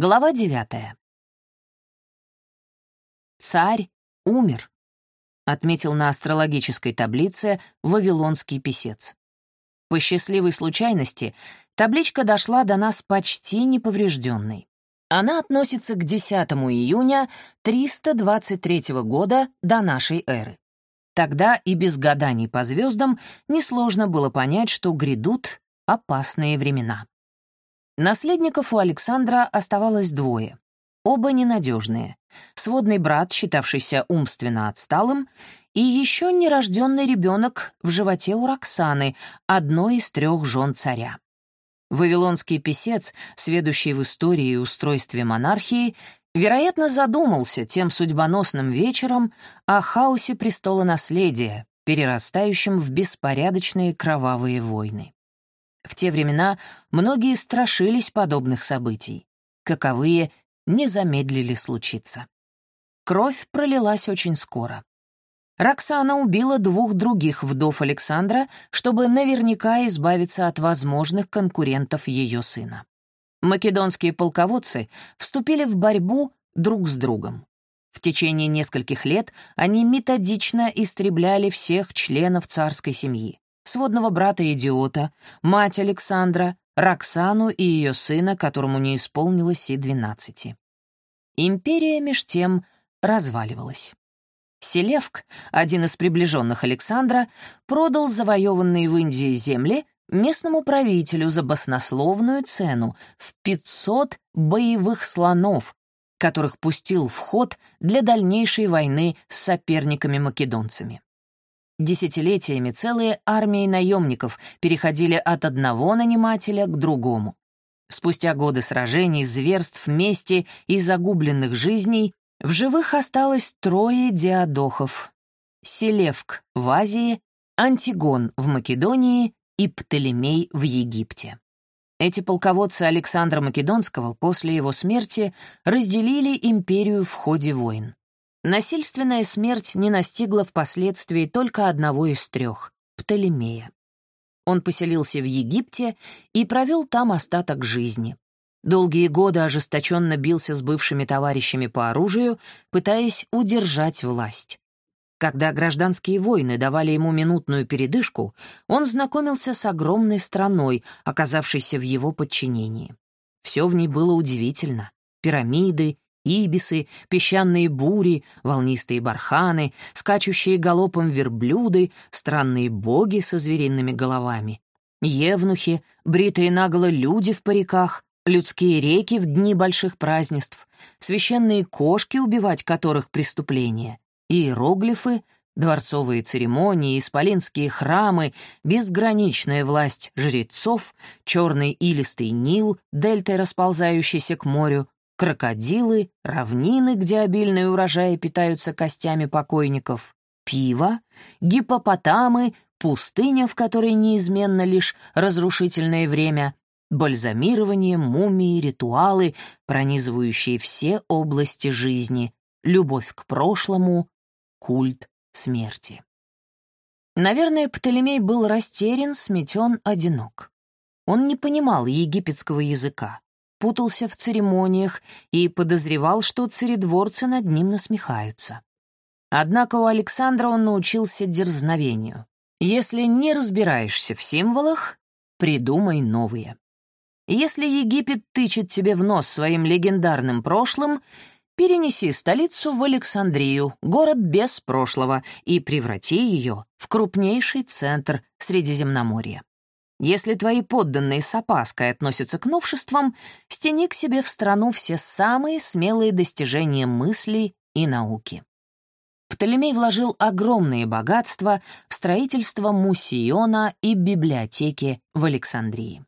Глава девятая. «Царь умер», — отметил на астрологической таблице вавилонский писец. По счастливой случайности табличка дошла до нас почти неповрежденной. Она относится к 10 июня 323 года до нашей эры. Тогда и без гаданий по звездам несложно было понять, что грядут опасные времена. Наследников у Александра оставалось двое. Оба ненадежные. Сводный брат, считавшийся умственно отсталым, и еще нерожденный ребенок в животе у Роксаны, одной из трех жен царя. Вавилонский писец, сведущий в истории и устройстве монархии, вероятно, задумался тем судьбоносным вечером о хаосе престола наследия, перерастающем в беспорядочные кровавые войны. В те времена многие страшились подобных событий. Каковые не замедлили случиться. Кровь пролилась очень скоро. Роксана убила двух других вдов Александра, чтобы наверняка избавиться от возможных конкурентов ее сына. Македонские полководцы вступили в борьбу друг с другом. В течение нескольких лет они методично истребляли всех членов царской семьи сводного брата-идиота, мать Александра, Роксану и ее сына, которому не исполнилось и двенадцати. Империя меж тем разваливалась. Селевк, один из приближенных Александра, продал завоеванные в Индии земли местному правителю за баснословную цену в 500 боевых слонов, которых пустил в ход для дальнейшей войны с соперниками-македонцами. Десятилетиями целые армии наемников переходили от одного нанимателя к другому. Спустя годы сражений, зверств, мести и загубленных жизней в живых осталось трое диадохов. Селевк в Азии, Антигон в Македонии и Птолемей в Египте. Эти полководцы Александра Македонского после его смерти разделили империю в ходе войн. Насильственная смерть не настигла впоследствии только одного из трех — Птолемея. Он поселился в Египте и провел там остаток жизни. Долгие годы ожесточенно бился с бывшими товарищами по оружию, пытаясь удержать власть. Когда гражданские войны давали ему минутную передышку, он знакомился с огромной страной, оказавшейся в его подчинении. Все в ней было удивительно. Пирамиды, ибисы, песчаные бури, волнистые барханы, скачущие галопом верблюды, странные боги со звериными головами, евнухи, бритые наголо люди в париках, людские реки в дни больших празднеств, священные кошки, убивать которых преступление, иероглифы, дворцовые церемонии, исполинские храмы, безграничная власть жрецов, черный илистый Нил, дельтой расползающийся к морю, крокодилы, равнины, где обильные урожаи питаются костями покойников, пиво, гипопотамы, пустыня, в которой неизменно лишь разрушительное время, бальзамирование, мумии, ритуалы, пронизывающие все области жизни, любовь к прошлому, культ смерти. Наверное, Птолемей был растерян, сметен, одинок. Он не понимал египетского языка путался в церемониях и подозревал, что царедворцы над ним насмехаются. Однако у Александра он научился дерзновению. Если не разбираешься в символах, придумай новые. Если Египет тычет тебе в нос своим легендарным прошлым, перенеси столицу в Александрию, город без прошлого, и преврати ее в крупнейший центр Средиземноморья. Если твои подданные с опаской относятся к новшествам, стяни к себе в страну все самые смелые достижения мысли и науки. Птолемей вложил огромные богатства в строительство мусиона и библиотеки в Александрии.